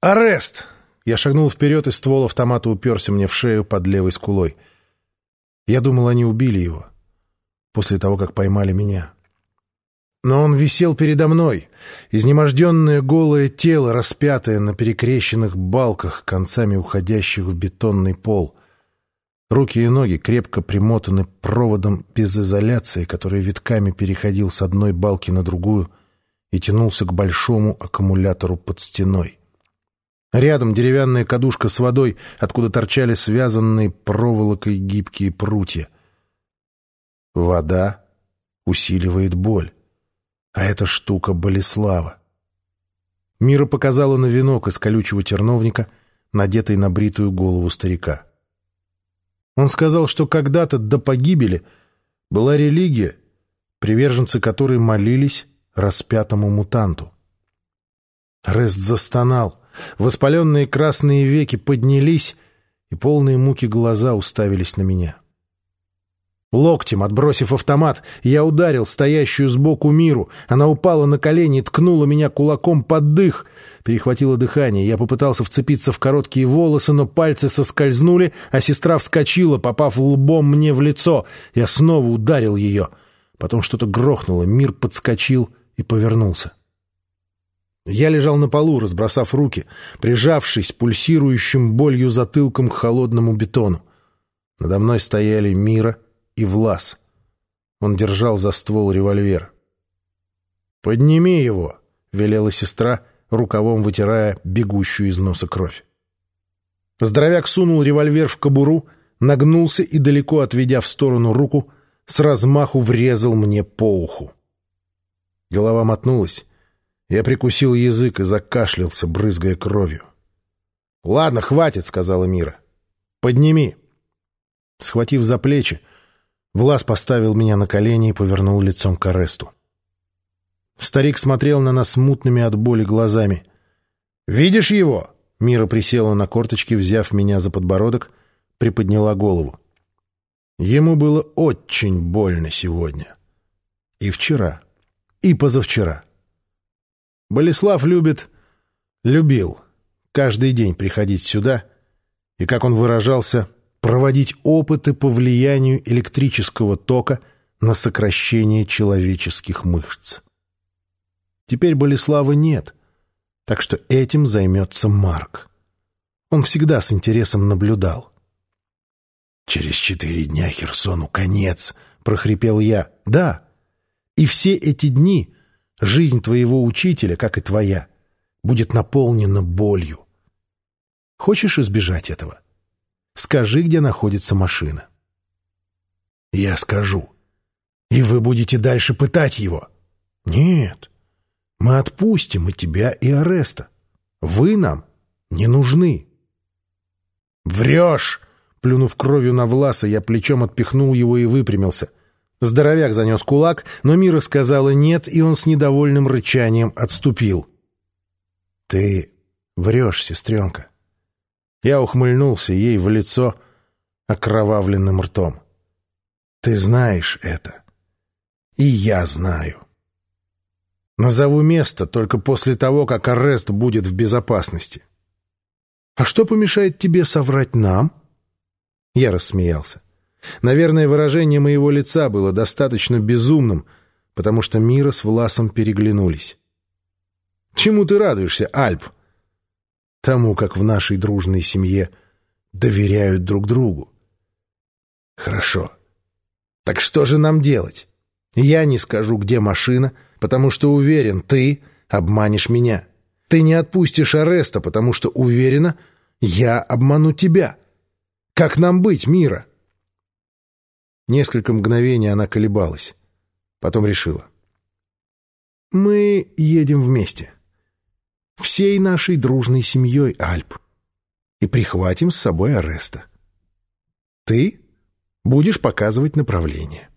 «Арест!» Я шагнул вперед, и ствол автомата уперся мне в шею под левой скулой. Я думал, они убили его после того, как поймали меня. Но он висел передо мной, изнеможденное голое тело, распятое на перекрещенных балках, концами уходящих в бетонный пол. Руки и ноги крепко примотаны проводом без изоляции, который витками переходил с одной балки на другую и тянулся к большому аккумулятору под стеной. Рядом деревянная кадушка с водой, откуда торчали связанные проволокой гибкие прутья. Вода усиливает боль. А эта штука Болеслава. Мира показала на венок из колючего терновника, надетый на бритую голову старика. Он сказал, что когда-то до погибели была религия, приверженцы которой молились распятому мутанту. Рест застонал. Воспаленные красные веки поднялись, и полные муки глаза уставились на меня. Локтем, отбросив автомат, я ударил стоящую сбоку Миру. Она упала на колени ткнула меня кулаком под дых. Перехватило дыхание. Я попытался вцепиться в короткие волосы, но пальцы соскользнули, а сестра вскочила, попав лбом мне в лицо. Я снова ударил ее. Потом что-то грохнуло. Мир подскочил и повернулся. Я лежал на полу, разбросав руки, прижавшись пульсирующим болью затылком к холодному бетону. Надо мной стояли Мира — и Влас. Он держал за ствол револьвер. «Подними его!» — велела сестра, рукавом вытирая бегущую из носа кровь. Здоровяк сунул револьвер в кобуру, нагнулся и, далеко отведя в сторону руку, с размаху врезал мне по уху. Голова мотнулась. Я прикусил язык и закашлялся, брызгая кровью. «Ладно, хватит», — сказала Мира. «Подними». Схватив за плечи, Влас поставил меня на колени и повернул лицом к аресту. Старик смотрел на нас мутными от боли глазами. «Видишь его?» Мира присела на корточки, взяв меня за подбородок, приподняла голову. Ему было очень больно сегодня. И вчера, и позавчера. Болеслав любит, любил каждый день приходить сюда и, как он выражался, проводить опыты по влиянию электрического тока на сокращение человеческих мышц. Теперь Болеслава нет, так что этим займется Марк. Он всегда с интересом наблюдал. «Через четыре дня Херсону конец», — прохрипел я. «Да, и все эти дни жизнь твоего учителя, как и твоя, будет наполнена болью. Хочешь избежать этого?» Скажи, где находится машина. Я скажу. И вы будете дальше пытать его. Нет. Мы отпустим и тебя, и Ареста. Вы нам не нужны. Врешь! Плюнув кровью на Власа, я плечом отпихнул его и выпрямился. Здоровяк занес кулак, но Мира сказала «нет», и он с недовольным рычанием отступил. «Ты врешь, сестренка. Я ухмыльнулся ей в лицо окровавленным ртом. «Ты знаешь это. И я знаю. Назову место только после того, как арест будет в безопасности. А что помешает тебе соврать нам?» Я рассмеялся. Наверное, выражение моего лица было достаточно безумным, потому что Мира с Власом переглянулись. «Чему ты радуешься, Альп?» тому, как в нашей дружной семье доверяют друг другу. Хорошо. Так что же нам делать? Я не скажу, где машина, потому что уверен, ты обманешь меня. Ты не отпустишь ареста, потому что уверена, я обману тебя. Как нам быть, Мира? Несколько мгновений она колебалась. Потом решила. Мы едем вместе всей нашей дружной семьей Альп и прихватим с собой Ареста. Ты будешь показывать направление.